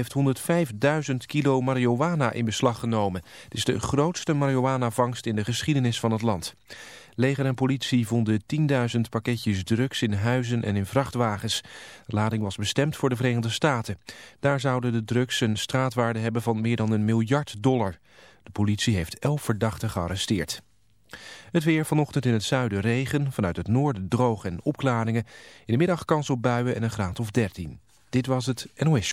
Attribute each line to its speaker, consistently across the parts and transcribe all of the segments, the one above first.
Speaker 1: heeft 105.000 kilo marihuana in beslag genomen. Het is de grootste marihuana-vangst in de geschiedenis van het land. Leger en politie vonden 10.000 pakketjes drugs in huizen en in vrachtwagens. De lading was bestemd voor de Verenigde Staten. Daar zouden de drugs een straatwaarde hebben van meer dan een miljard dollar. De politie heeft elf verdachten gearresteerd. Het weer vanochtend in het zuiden regen, vanuit het noorden droog en opklaringen. In de middag kans op buien en een graad of 13. Dit was het NOS.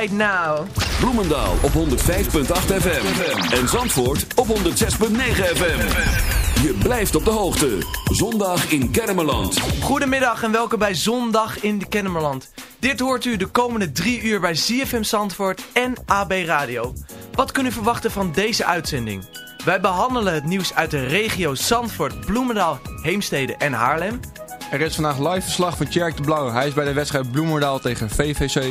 Speaker 2: Right Now.
Speaker 3: Bloemendaal op 105.8 FM. En Zandvoort op 106.9 FM. Je blijft op de hoogte. Zondag in Kermeland.
Speaker 4: Goedemiddag en welkom bij Zondag in de Kennemerland. Dit hoort u de komende drie uur bij ZFM Zandvoort en AB Radio. Wat kunt u verwachten van deze uitzending? Wij behandelen het nieuws uit de regio Zandvoort, Bloemendaal, Heemstede en Haarlem.
Speaker 5: Er is vandaag live verslag van Tjerk de Blauw. Hij is bij de wedstrijd Bloemendaal tegen VVC.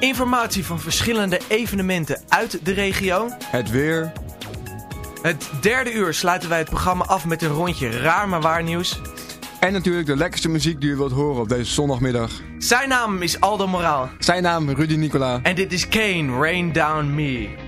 Speaker 4: Informatie van verschillende evenementen uit de regio.
Speaker 5: Het weer.
Speaker 4: Het derde uur sluiten wij het programma af met een rondje raar maar waar nieuws.
Speaker 5: En natuurlijk de lekkerste muziek die u wilt horen op deze zondagmiddag.
Speaker 4: Zijn naam is Aldo Moraal.
Speaker 5: Zijn naam Rudy Nicola.
Speaker 4: En dit is Kane, Rain Down Me.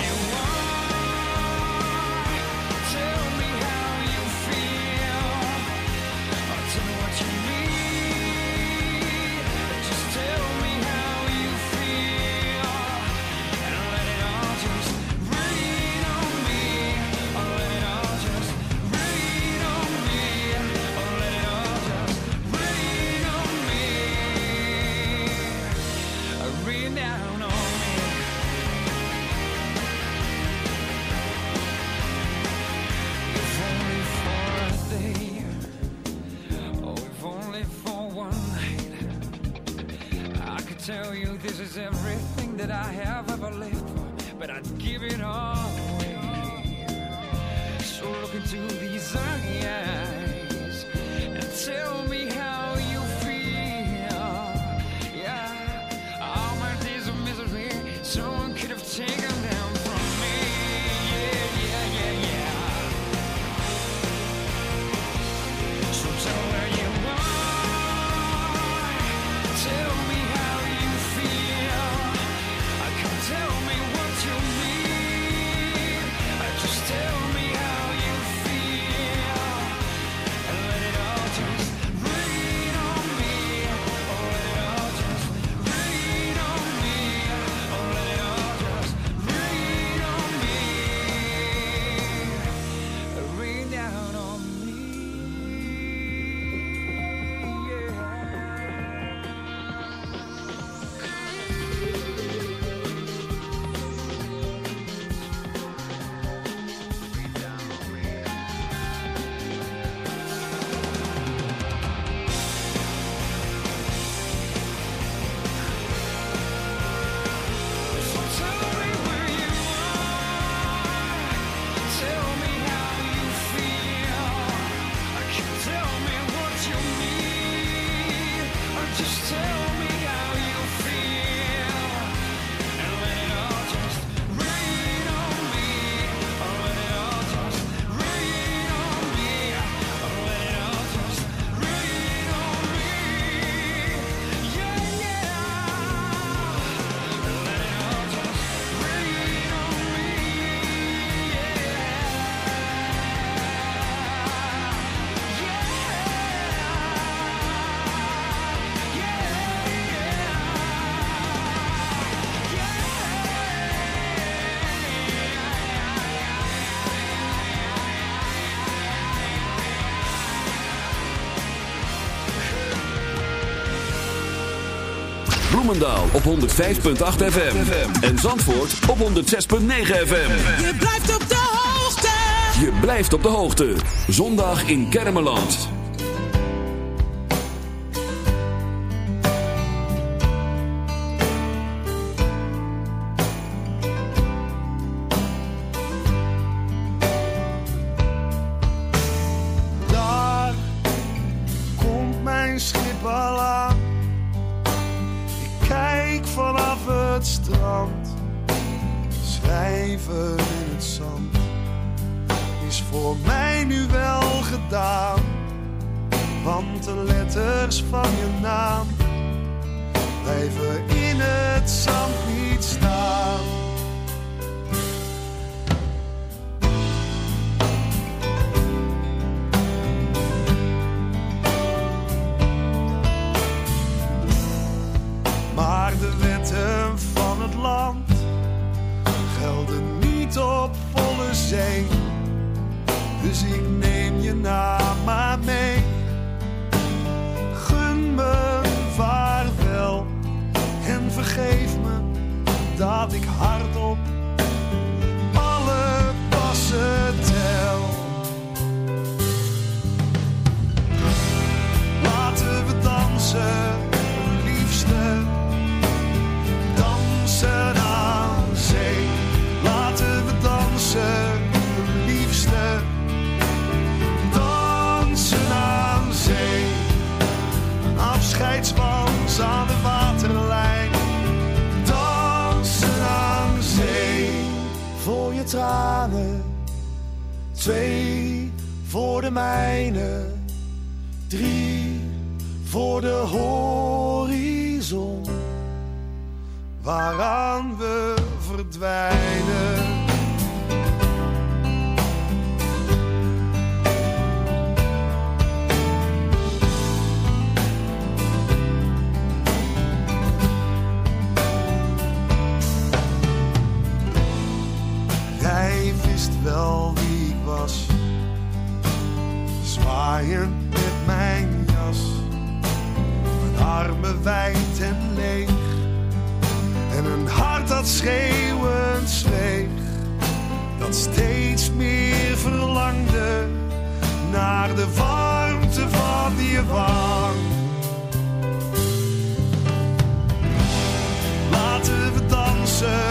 Speaker 3: Bloemendaal op 105.8 FM. En Zandvoort op 106.9 FM.
Speaker 6: Je blijft op de hoogte.
Speaker 3: Je blijft op de hoogte. Zondag in Kermeland.
Speaker 7: Daar komt mijn schip al strand. Schrijven in het zand is voor mij nu wel gedaan. Want de letters van je naam blijven in het zand niet staan. Dus ik neem je naam maar mee. Gun me vaarwel en vergeef me dat ik hardop aan de waterlijn. Dansen aan zee. Voor je tranen. Twee voor de mijne. Drie voor de horizon. Waaraan we verdwijnen. Met mijn jas. Mijn armen wijd en leeg. En een hart dat schreeuwend zweeg. Dat steeds meer verlangde naar de warmte van je wang. Laten we dansen,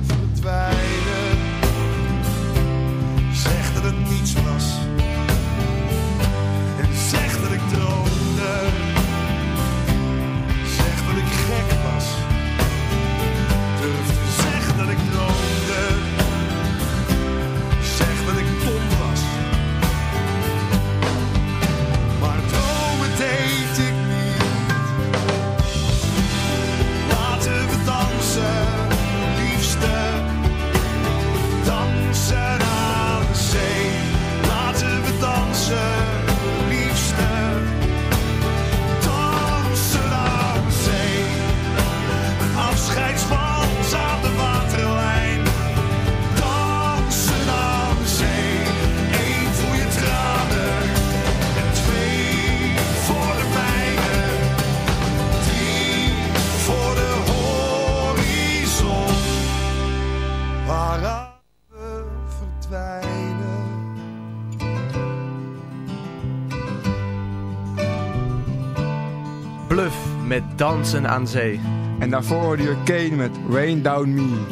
Speaker 7: Dansen aan Zee. En
Speaker 5: daarvoor hoorde je Kane met Rain Down Me.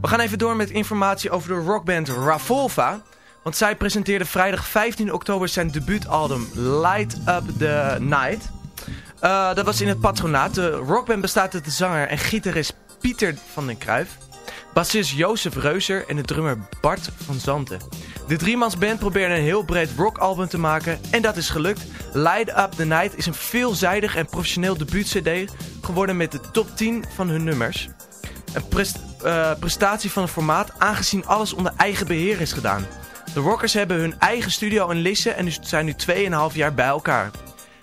Speaker 4: We gaan even door met informatie over de rockband Ravolva. Want zij presenteerde vrijdag 15 oktober zijn debuutalbum Light Up The Night. Eh, dat was in het patronaat. De rockband bestaat uit de zanger en gitarist Pieter van den Kruijf. Bassist Jozef Reuser en de drummer Bart van Zanten. De driemansband probeerde een heel breed rockalbum te maken en dat is gelukt. Light Up The Night is een veelzijdig en professioneel debuut-cd geworden met de top 10 van hun nummers. Een eh, prestatie van het formaat aangezien alles onder eigen beheer is gedaan. De Rockers hebben hun eigen studio in Lisse en zijn nu 2,5 jaar bij elkaar.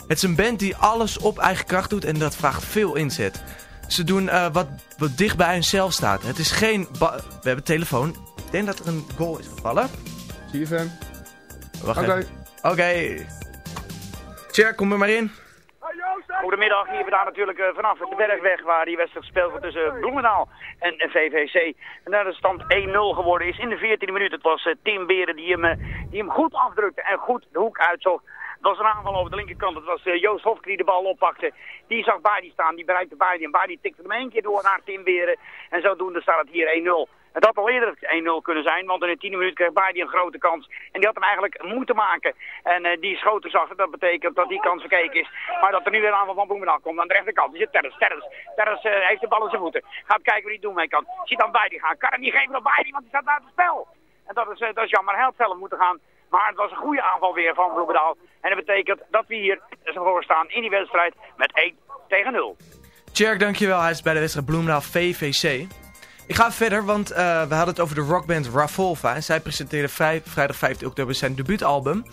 Speaker 4: Het is een band die alles op eigen kracht doet en dat vraagt veel inzet. Ze doen eh, wat, wat dicht bij hunzelf staat. Het is geen... We hebben telefoon. Ik denk dat er een goal is gevallen.
Speaker 5: CFM.
Speaker 4: Wacht
Speaker 5: Oké.
Speaker 4: even. Oké. Tjer, kom er maar in.
Speaker 8: Goedemiddag, hier vandaan natuurlijk eh, vanaf de Bergweg waar die wedstrijd gespeeld wordt tussen Bloemendaal en eh, VVC. En daar de stand 1-0 geworden is in de 14e minuut. Het was eh, Tim Beren die hem, eh, die hem goed afdrukte en goed de hoek uitzocht. Het was een aanval over de linkerkant. Het was eh, Joost Hofke die de bal oppakte. Die zag Baardi staan, die bereikte Baardi. En Baardi tikte hem één keer door naar Tim Beren. En zodoende staat het hier 1-0. Het had al eerder 1-0 kunnen zijn, want in de tiende minuut kreeg Baardi een grote kans. En die had hem eigenlijk moeten maken. En eh, die schoten zag dat betekent dat die kans verkeken is. Maar dat er nu weer een aanval van Bloemendaal komt aan de rechterkant. Die zit Terres. Terres, eh, heeft de bal in zijn voeten. Gaat kijken wat hij doen mee kan. Ziet dan Baardi gaan. Kan hem niet geven op Baardi, want die staat uit het spel. En dat is, eh, dat is jammer. Hij had zelf moeten gaan. Maar het was een goede aanval weer van Bloemendaal. En dat betekent dat we hier voor staan in die wedstrijd met 1 tegen 0.
Speaker 4: Tjerk, dankjewel. Hij is bij de wedstrijd Bloemendaal VVC. Ik ga verder, want eh, we hadden het over de rockband Ravolva. En zij presenteerde vrij, vrijdag 15 oktober zijn debuutalbum.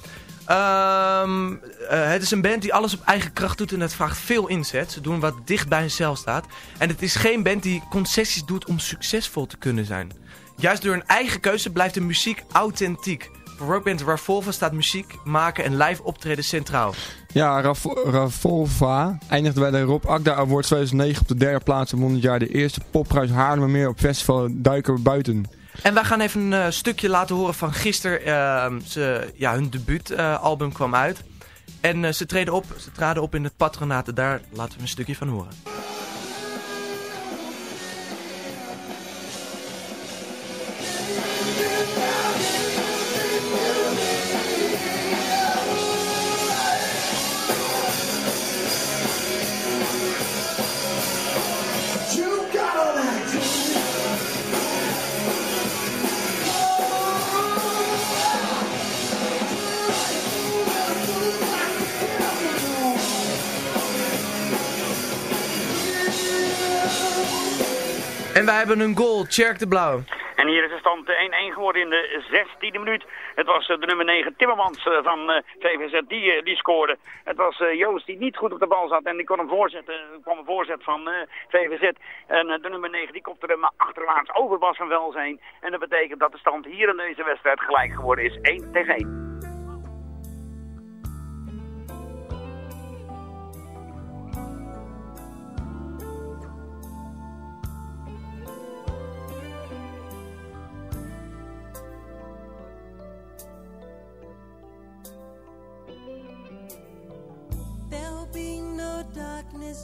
Speaker 4: Ehm, eh, het is een band die alles op eigen kracht doet en het vraagt veel inzet. Ze doen wat dicht bij hunzelf staat. En het is geen band die concessies doet om succesvol te kunnen zijn. Juist door hun eigen keuze blijft de muziek authentiek. Rockband Ravolva staat muziek maken en live optreden centraal.
Speaker 5: Ja, Ravolva eindigde bij de Rob Akda Award 2009 op de derde plaats en won dit jaar de eerste popprijs Haarlemmermeer op festival Duiker Buiten.
Speaker 4: En wij gaan even een eh, stukje laten horen van gisteren. Ehm, ze, ja, hun debuutalbum kwam uit. En eh, ze, treden op, ze traden op in het patronaat. Daar laten we een stukje van horen. En wij hebben een goal. Tjerk de Blauw.
Speaker 8: En hier is de stand eh, 1-1 geworden in de 16e minuut. Het was eh, de nummer 9 Timmermans eh, van eh, VVZ die, eh, die scoorde. Het was eh, Joost die niet goed op de bal zat en die kon hem voorzetten. Er kwam een voorzet van eh, VVZ. En eh, de nummer 9 die kopte hem achterwaarts over Bas van Welzijn. En dat betekent dat de stand hier in deze wedstrijd gelijk geworden is. 1 tegen 1.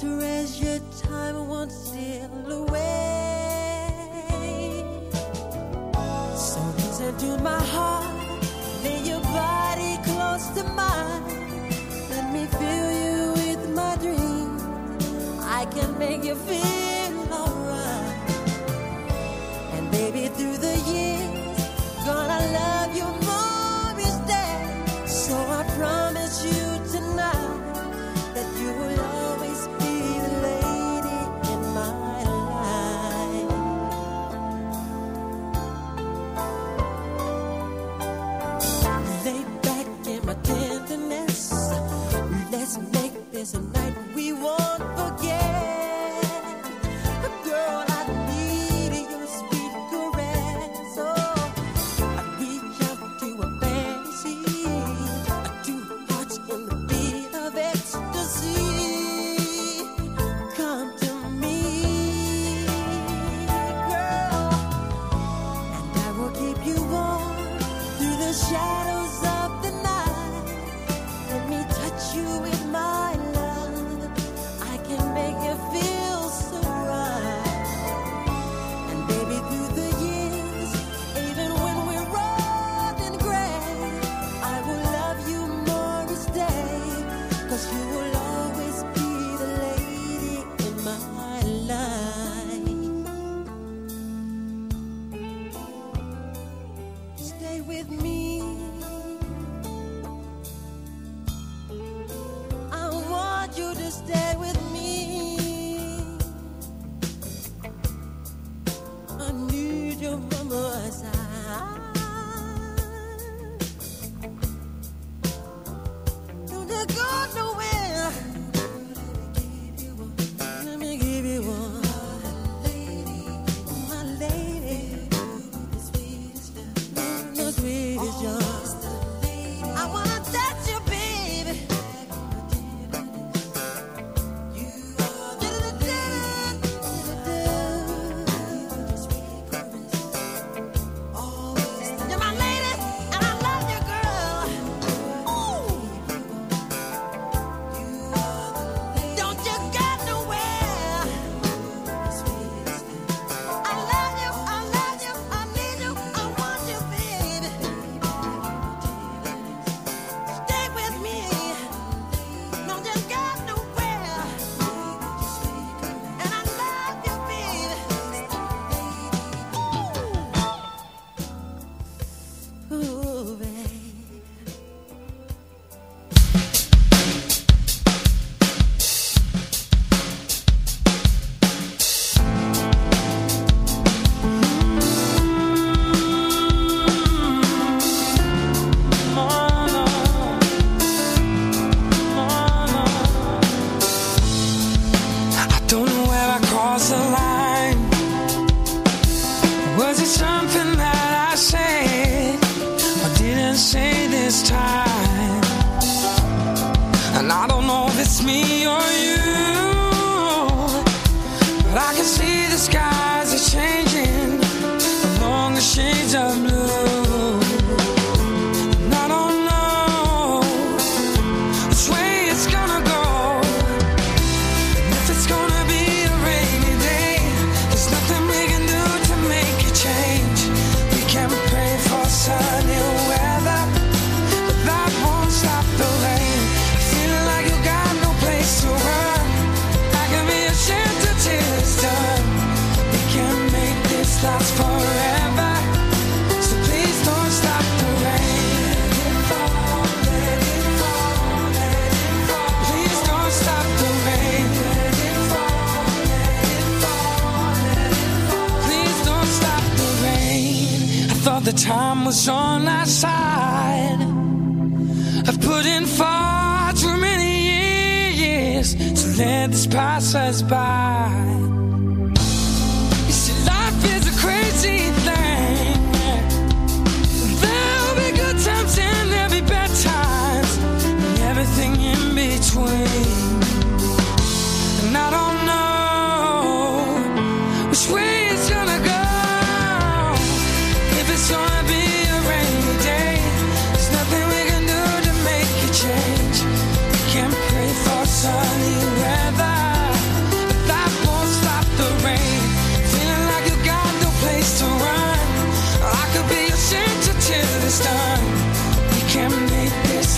Speaker 9: treasure time won't steal away. So listen to my heart, lay your body close to mine. Let me fill you with my dreams. I can make you feel alright. And baby, through the years,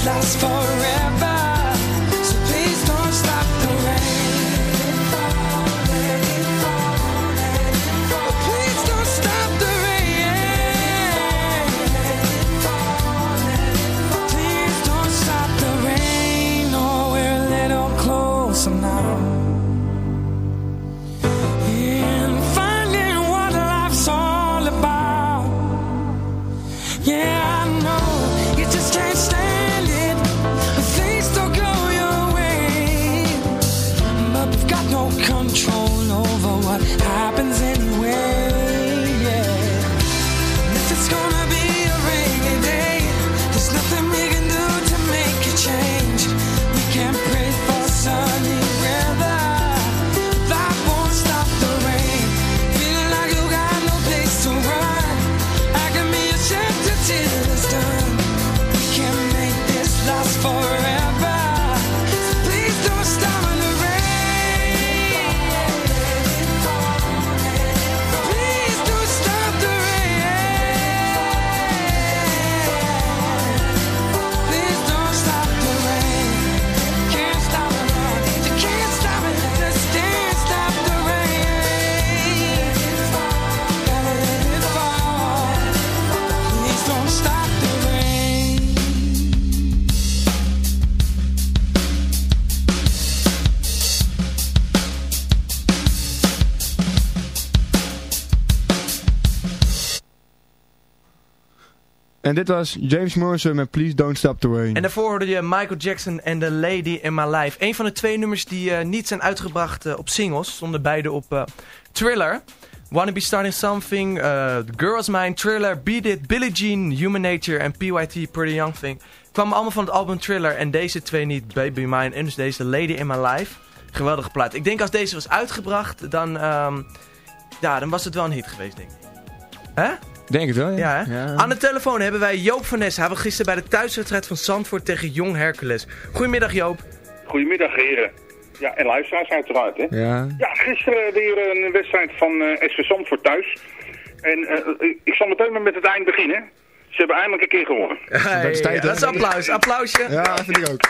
Speaker 10: last forever.
Speaker 5: En dit was James Morrison met Please Don't Stop the Rain.
Speaker 4: En daarvoor hoorde je Michael Jackson en The Lady in My Life. Een van de twee nummers die eh, niet zijn uitgebracht eh, op singles. Stonden beide op eh, Thriller. Wanna Be Starting Something, The Girl Is Mine, Thriller, Beat It, Billie Jean, Human Nature en PYT, Pretty Young Thing. Kwamen allemaal van het album Thriller en deze twee niet, Baby Mine en dus deze Lady in My Life. Geweldige plaat. Ik denk als deze was uitgebracht, dan, ehm, ja, dan was het wel een hit geweest, denk ik. Hè?
Speaker 5: Denk het wel, ja.
Speaker 4: Aan de telefoon hebben wij Joop van Ness. Hij was gisteren bij de thuiswedstrijd van Zandvoort tegen Jong Hercules. Goedemiddag Joop.
Speaker 11: Goedemiddag heren. Ja, en luisteraars uiteraard, hè?
Speaker 5: Ja.
Speaker 11: Ja, gisteren weer een wedstrijd van eh SV Zandvoort thuis. En eh, ik zal meteen maar met het eind beginnen. Ze hebben eindelijk een keer gewonnen.
Speaker 4: Hey, ja, dat is applaus. Applausje.
Speaker 5: Ja, vind ik ook.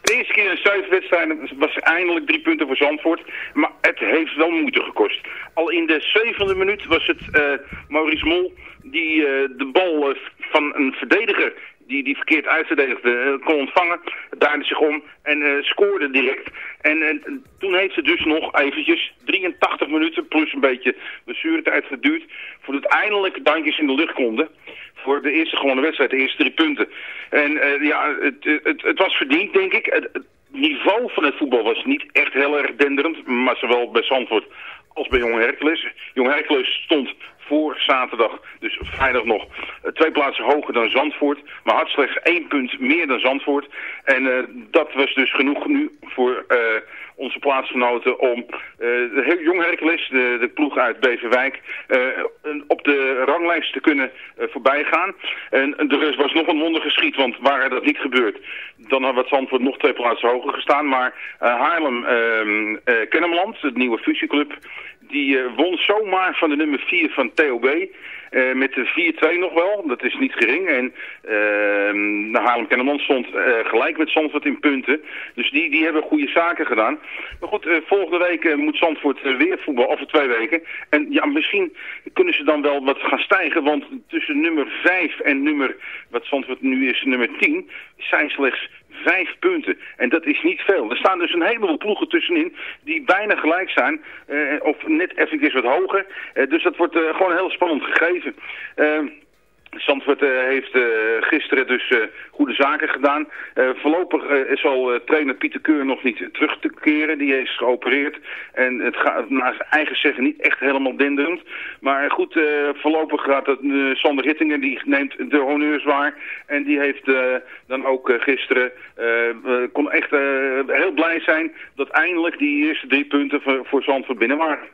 Speaker 11: De eerste keer in zeven wedstrijden was eindelijk drie punten voor Zandvoort. Maar het heeft wel moeite gekost. Al in de zevende minuut was het eh, Maurice Mol die eh, de bal eh, van een verdediger die die verkeerd uitverdedigde eh, kon ontvangen. Draaide zich om en scoorde direct. En toen heeft het dus nog eventjes 83 minuten plus een beetje blessuretijd geduurd... voordat eindelijk dankjes in de lucht konden voor de eerste gewone wedstrijd, de eerste drie punten. En ja, het, het, het was verdiend, denk ik. Het, het niveau van het voetbal was niet echt heel erg denderend, maar zowel bij Zandvoort als bij Jong Hercules. Jong Hercules stond voor zaterdag, dus vrijdag nog, eh, twee plaatsen hoger dan Zandvoort. Maar had slechts één punt meer dan Zandvoort. En eh, dat was dus genoeg nu voor eh, onze plaatsgenoten om de Jong Hercules, de, de ploeg uit Beverwijk, op de ranglijst te kunnen voorbij gaan. En er was nog een wonder geschied, want waren dat niet gebeurd, dan had Zandvoort nog twee plaatsen hoger gestaan. Maar eh, Haarlem ehm, eh, de nieuwe fusieclub, die eh, won zomaar van de nummer 4 van TOB. eh, met de 4-2 nog wel, dat is niet gering. En de Haarlem Kennemerland stond eh, gelijk met Zandvoort in punten. Dus die, die hebben goede zaken gedaan. Maar goed, volgende week moet Zandvoort weer voetbal, over twee weken. En ja, misschien kunnen ze dan wel wat gaan stijgen. Want tussen nummer 5 en nummer, wat Zandvoort nu is, nummer 10, zijn slechts vijf punten. En dat is niet veel. Er staan dus een heleboel ploegen tussenin die bijna gelijk zijn. eh, of net even wat hoger. Eh, dus dat wordt eh, gewoon heel spannend gegeven. Zandvoort eh, heeft eh, gisteren dus eh, goede zaken gedaan. Voorlopig is al trainer Pieter Keur nog niet terug te keren. Die is geopereerd. En het gaat naar zijn eigen zeggen niet echt helemaal denderend. Maar goed, voorlopig gaat het Sander Hittingen. Die neemt de honneurs waar. En die heeft dan ook gisteren... kon echt heel blij zijn dat eindelijk die eerste drie punten voor, voor Zandvoort binnen waren.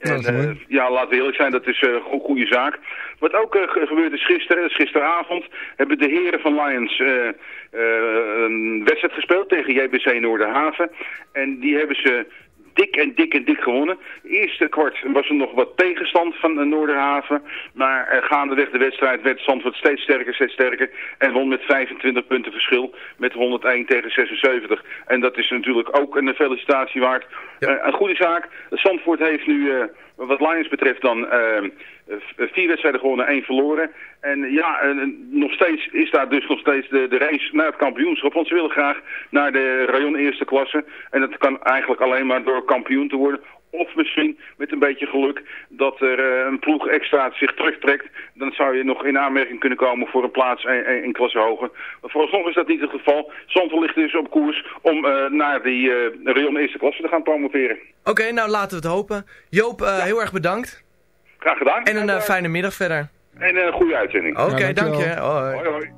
Speaker 11: En, eh, ja, laten we eerlijk zijn, dat is eh, een goede zaak. Wat ook eh, ge- gebeurd is gisteren, dus gisteravond, hebben de heren van Lions een wedstrijd gespeeld tegen JBC Noorderhaven. En die hebben ze dik en dik en dik gewonnen. Eerste kwart was er nog wat tegenstand van de Noorderhaven. Maar eh, gaandeweg de wedstrijd werd Zandvoort steeds sterker, steeds sterker. En won met 25 punten verschil met 101 tegen 76. En dat is natuurlijk ook een felicitatie waard. Eh, een goede zaak. Zandvoort heeft nu, eh, wat Lions betreft dan... eh, vier wedstrijden gewonnen, één verloren. En ja, en, nog steeds is daar dus nog steeds de, de race naar het kampioenschap. Want ze willen graag naar de rayon eerste klasse. En dat kan eigenlijk alleen maar door kampioen te worden. Of misschien met een beetje geluk dat er eh, een ploeg extra zich terugtrekt. Dan zou je nog in aanmerking kunnen komen voor een plaats in, klasse hoger. Maar vooralsnog is dat niet het geval. Zandvoort ligt dus op koers om eh, naar die rayon eerste klasse te gaan promoveren.
Speaker 4: Oké, nou laten we het hopen. Joop, heel erg bedankt.
Speaker 11: Graag gedaan.
Speaker 4: En een eh, fijne middag verder.
Speaker 11: En een goede uitzending.
Speaker 4: Oké, dank je. Hoi.
Speaker 11: Hoi, hoi.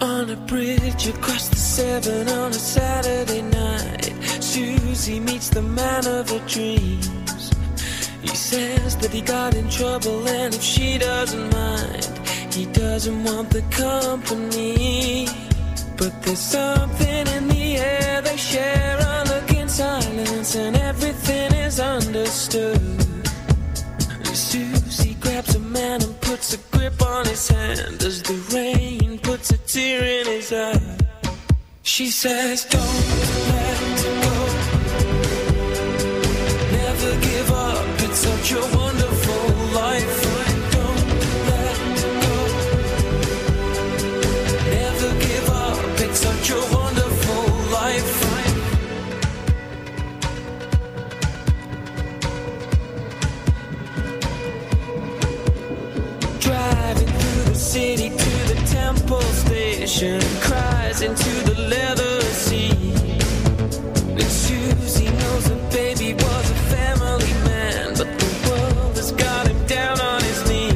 Speaker 2: On a bridge across the seven on a Saturday night, Susie meets the man of her dreams. He says that he got in trouble, and if she doesn't mind, he doesn't want the company. But there's something in the air, they share a look in silence, and everything is understood. Susie grabs a man and puts a grip on his hand as the rain puts a tear in his eye. She says, Don't let go. Never give up. It's such a wonderful life. city to the temple station
Speaker 10: cries into the leather sea. The Susie knows the baby was a family man, but the world has got him down on his knee.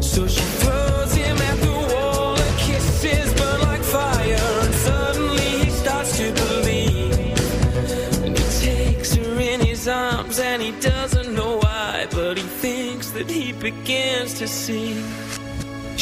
Speaker 10: So she throws him at the wall and kisses burn like fire, and suddenly he starts to believe. And he takes her in his arms and he doesn't know why, but he thinks that he begins to see.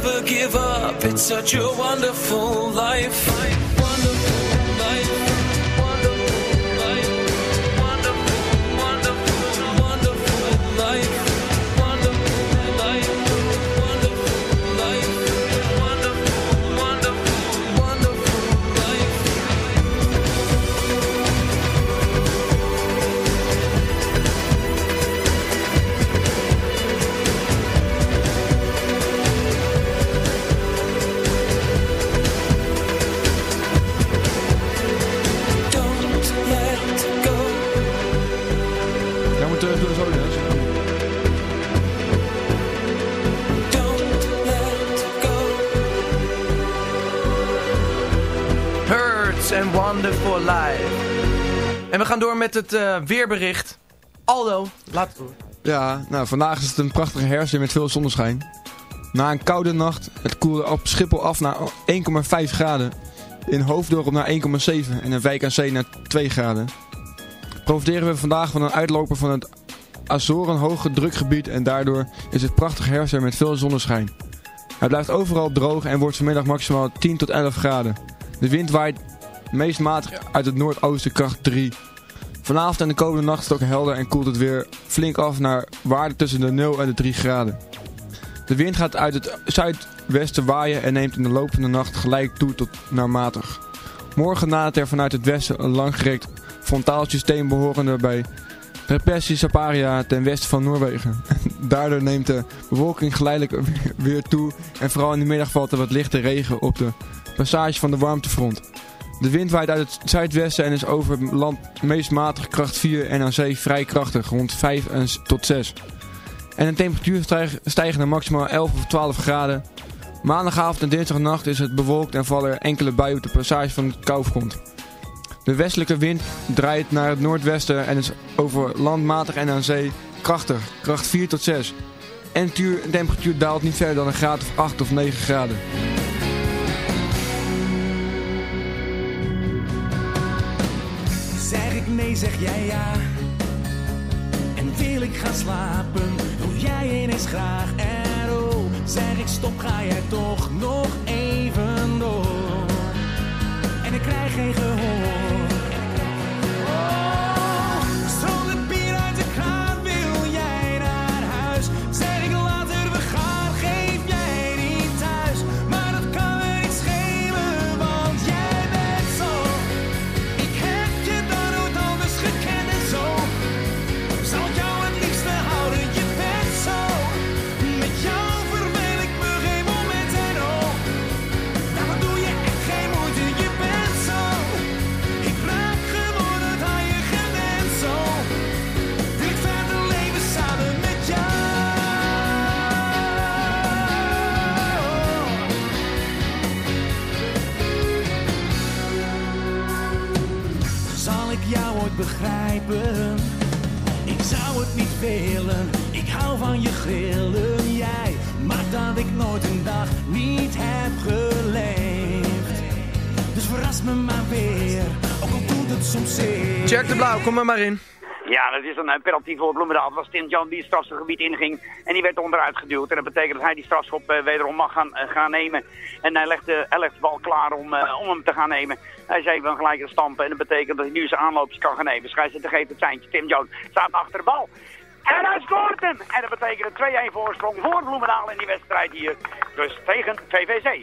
Speaker 10: Never give up. It's such a wonderful life. Wonderful Life.
Speaker 4: En we gaan door met het eh, weerbericht. Aldo, laat het
Speaker 5: Ja, nou vandaag is het een prachtige herfst met veel zonneschijn. Na een koude nacht, het koelde op Schiphol af naar 1,5 graden. In Hoofddorp naar 1,7 en in Wijk aan Zee naar 2 graden. Profiteren we vandaag van een uitloper van het Azoren hoge drukgebied en daardoor is het prachtig herfst met veel zonneschijn. Het blijft overal droog en wordt vanmiddag maximaal 10 tot 11 graden. De wind waait meest matig uit het noordoosten kracht 3. Vanavond en de komende nacht is het ook helder en koelt het weer flink af naar waarde tussen de 0 en de 3 graden. De wind gaat uit het zuidwesten waaien en neemt in de loop van de nacht gelijk toe tot naar matig. Morgen nadert er vanuit het westen een langgerekt frontaal systeem behorende bij Repressie Saparia ten westen van Noorwegen. Daardoor neemt de bewolking geleidelijk weer toe en vooral in de middag valt er wat lichte regen op de passage van de warmtefront. De wind waait uit het zuidwesten en is over land meest matig kracht 4 en aan zee vrij krachtig, rond 5 en s- tot 6. En de temperatuur stijgt, naar maximaal 11 of 12 graden. Maandagavond en dinsdagnacht is het bewolkt en vallen er enkele buien op de passage van het koufront. De westelijke wind draait naar het noordwesten en is over land matig en aan zee krachtig, kracht 4 tot 6. En de temperatuur daalt niet verder dan een graad of 8 of 9 graden.
Speaker 12: Zeg jij ja. En wil ik gaan slapen, doe jij ineens graag. En oh, zeg ik stop, ga jij toch nog even door. En ik krijg geen gehoor. Ik
Speaker 13: zou het niet willen, ik hou van je grillen. Jij maakt dat ik nooit een dag niet heb geleefd. Dus verras me maar weer, ook al doet het soms zeer.
Speaker 4: Jack de Blauw, kom er maar in.
Speaker 12: Ja, dat is een eh, penalty voor Bloemendaal. Het was Tim Jan die het strafgebied inging en die werd onderuit geduwd. En dat betekent dat hij die strafschop eh, wederom mag gaan, eh, gaan nemen. En hij legt, de, hij de bal klaar om, om hem te gaan nemen. Hij is even gelijk te stampen en dat betekent dat hij nu zijn aanloopjes kan gaan nemen. Scheidsrechter geeft het seintje. Tim Jones staat achter de bal. En hij scoort hem! En dat betekent een 2-1 voorsprong voor Bloemendaal in die wedstrijd hier. Dus tegen VVC.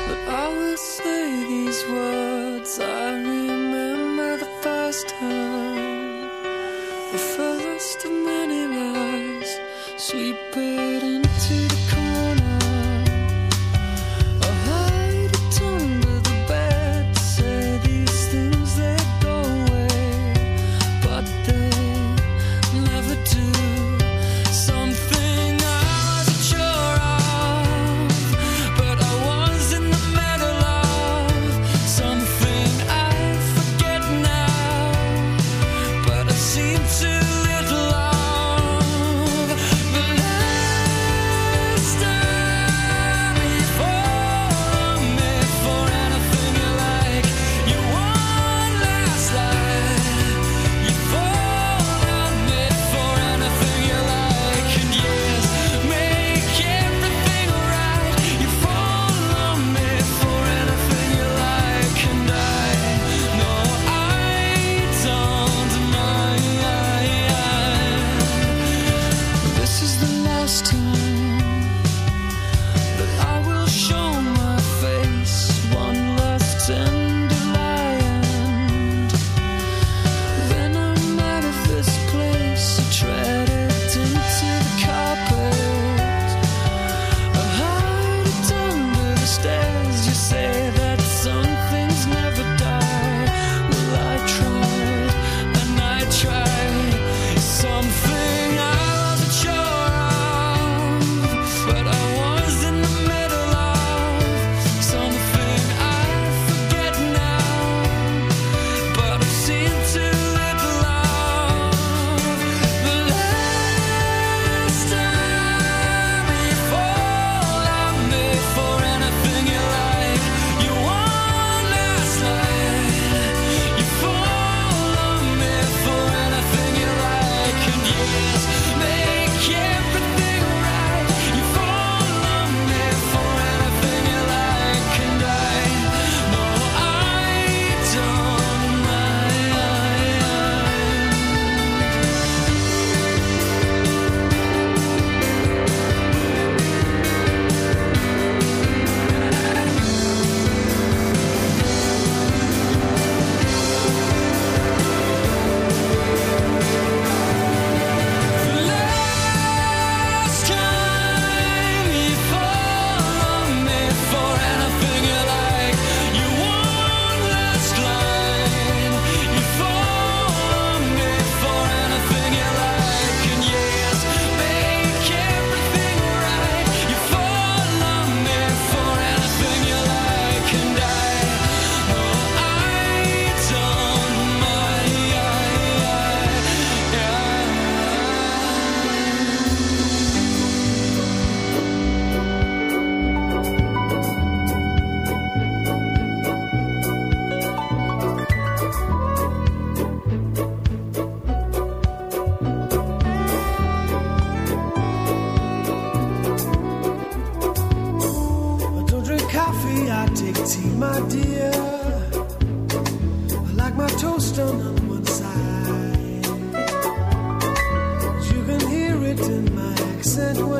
Speaker 14: in my accent.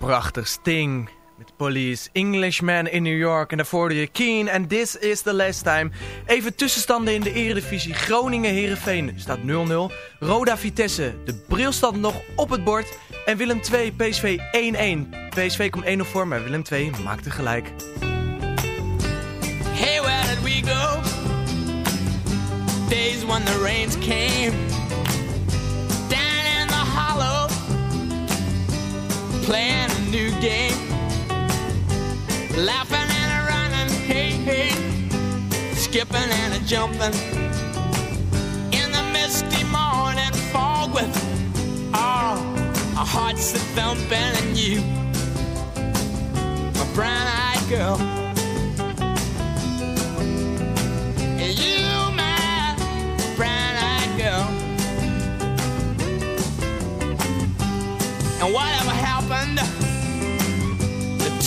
Speaker 4: prachtig Sting. Met Police, Englishman in New York en daarvoor de Keen. En this is the last time. Even tussenstanden in de eredivisie. Groningen-Herenveen staat 0-0. Roda-Vitesse, de brilstand nog op het bord. En Willem 2, PSV 1-1. PSV komt 1-0 voor, maar Willem 2 maakt het gelijk.
Speaker 15: Hey, where did we go? Days when the rains came. playing a new game, laughing and a running, hey, hey, skipping and a jumping. In the misty morning fog with all oh, our hearts a thumping and you, my brown eyed girl. And you, my brown eyed girl. And what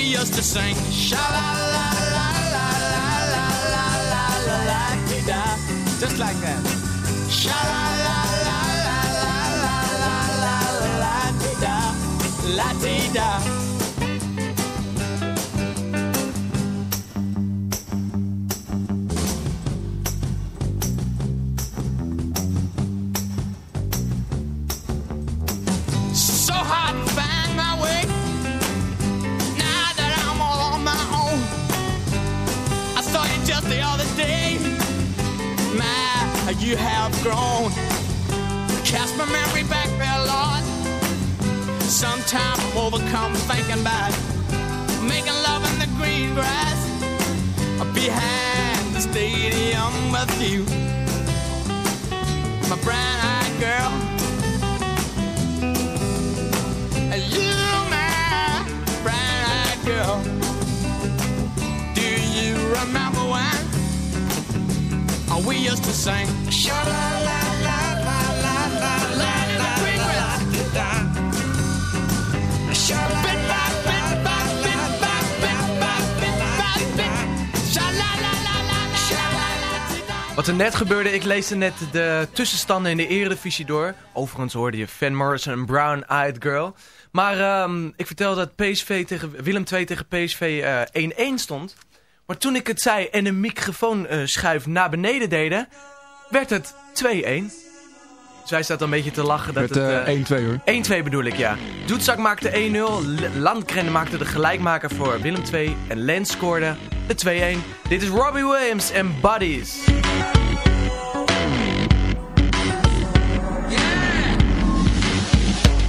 Speaker 15: We used to sing sha la la la la la la la la la la just like that. Sha la la
Speaker 4: net gebeurde, ik leesde net de tussenstanden in de Eredivisie door. Overigens hoorde je Van Morrison en Brown Eyed Girl. Maar ehm, ik vertelde dat PSV tegen, Willem II tegen PSV eh, 1-1 stond. Maar toen ik het zei en de microfoonschuif naar beneden deden, werd het 2-1. Dus wij staat een beetje te lachen dat
Speaker 5: Met
Speaker 4: het...
Speaker 5: eh,
Speaker 4: eh,
Speaker 5: 1-2 hoor.
Speaker 4: 1-2 bedoel ik, ja. Doetzak maakte 1-0. L- Landgren maakte de gelijkmaker voor Willem 2. En Lens scoorde de 2-1. Dit is Robbie Williams en Buddies.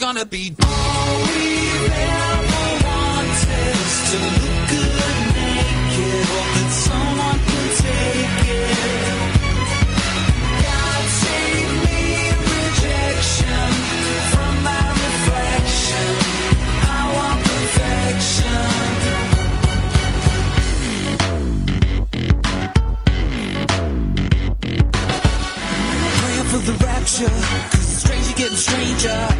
Speaker 14: gonna be. All we ever wanted is to look good naked. Hope that someone can take it. God save me rejection from my reflection. I want perfection. Praying for the rapture, cause the stranger getting stranger.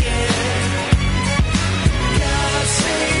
Speaker 13: Hey.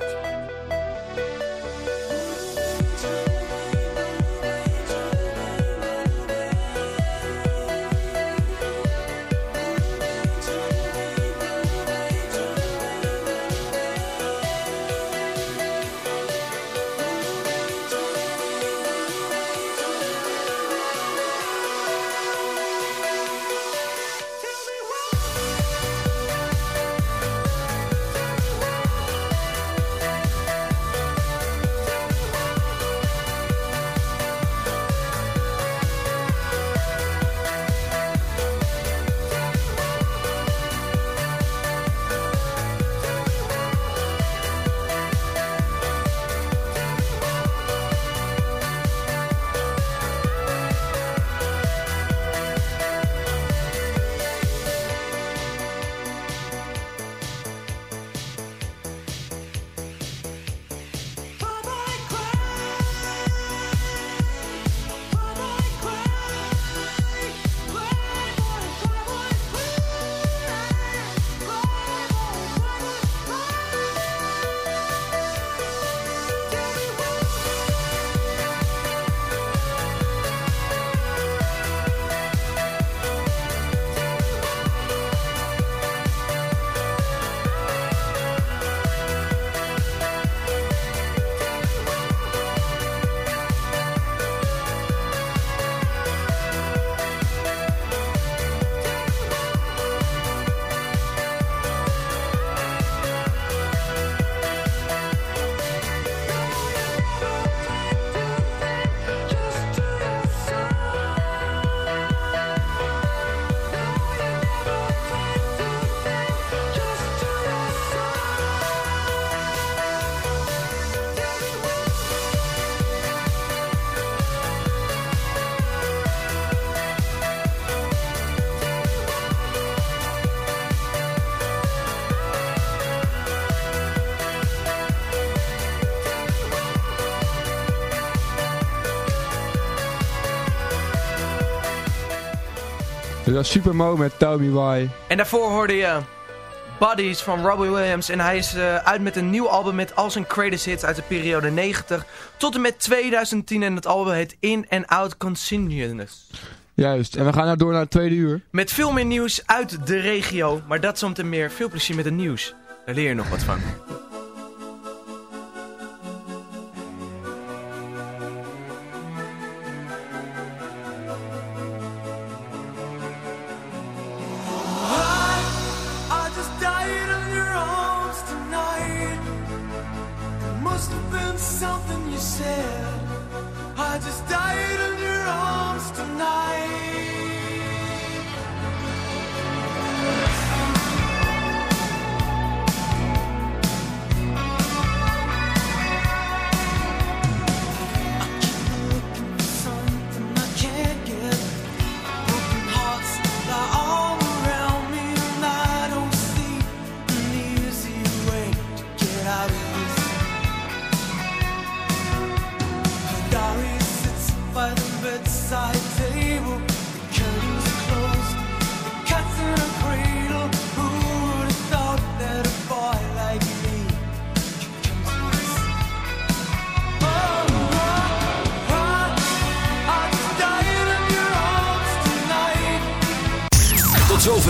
Speaker 5: Dit was Super Mo met Tell Me Why.
Speaker 9: En daarvoor hoorde je Buddies van Robbie Williams. En hij is eh, uit met een nieuw album met al zijn greatest hits uit de periode 90 tot en met 2010. En het album heet In and Out Continuous.
Speaker 5: Juist, en we gaan nou door naar het tweede uur.
Speaker 9: Met veel meer nieuws uit de regio. Maar dat zometeen meer. Veel plezier met het nieuws. Daar leer je nog wat van.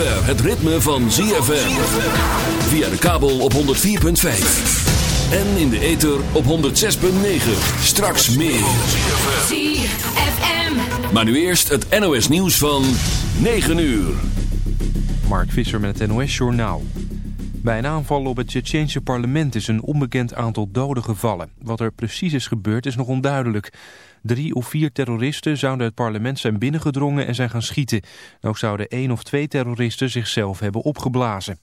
Speaker 13: Zover het ritme van ZFM. Via de kabel op 104.5. En in de ether op 106.9. Straks meer.
Speaker 6: ZFM.
Speaker 13: Maar nu eerst het NOS nieuws van 9 uur.
Speaker 1: Mark Visser met het NOS-journaal. Bij een aanval op het Tsjetsjeense parlement is een onbekend aantal doden gevallen. Wat er precies is gebeurd is nog onduidelijk. Drie of vier terroristen zouden het parlement zijn binnengedrongen en zijn gaan schieten. Ook zouden één of twee terroristen zichzelf hebben opgeblazen.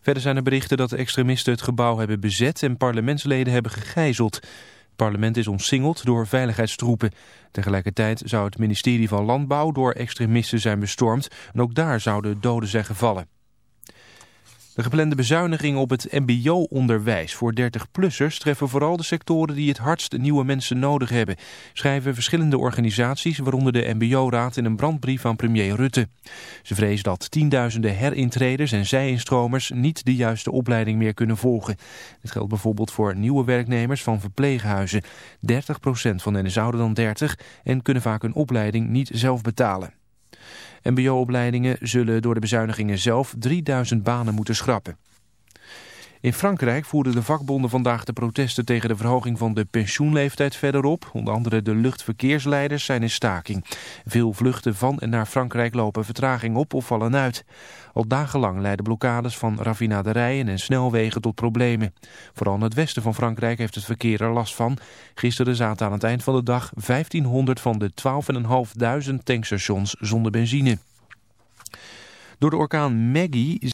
Speaker 1: Verder zijn er berichten dat de extremisten het gebouw hebben bezet en parlementsleden hebben gegijzeld. Het parlement is omsingeld door veiligheidstroepen. Tegelijkertijd zou het ministerie van Landbouw door extremisten zijn bestormd. En ook daar zouden doden zijn gevallen. De geplande bezuinigingen op het mbo-onderwijs voor 30-plussers treffen vooral de sectoren die het hardst nieuwe mensen nodig hebben, schrijven verschillende organisaties, waaronder de mbo-raad in een brandbrief aan premier Rutte. Ze vrezen dat tienduizenden herintreders en zij-instromers niet de juiste opleiding meer kunnen volgen. Dit geldt bijvoorbeeld voor nieuwe werknemers van verpleeghuizen. 30% van hen is ouder dan 30 en kunnen vaak een opleiding niet zelf betalen. MBO-opleidingen zullen door de bezuinigingen zelf 3000 banen moeten schrappen. In Frankrijk voerden de vakbonden vandaag de protesten tegen de verhoging van de pensioenleeftijd verder op. Onder andere de luchtverkeersleiders zijn in staking. Veel vluchten van en naar Frankrijk lopen vertraging op of vallen uit. Al dagenlang leiden blokkades van raffinaderijen en snelwegen tot problemen. Vooral in het westen van Frankrijk heeft het verkeer er last van. Gisteren zaten aan het eind van de dag 1500 van de 12.500 tankstations zonder benzine. Door de orkaan Maggie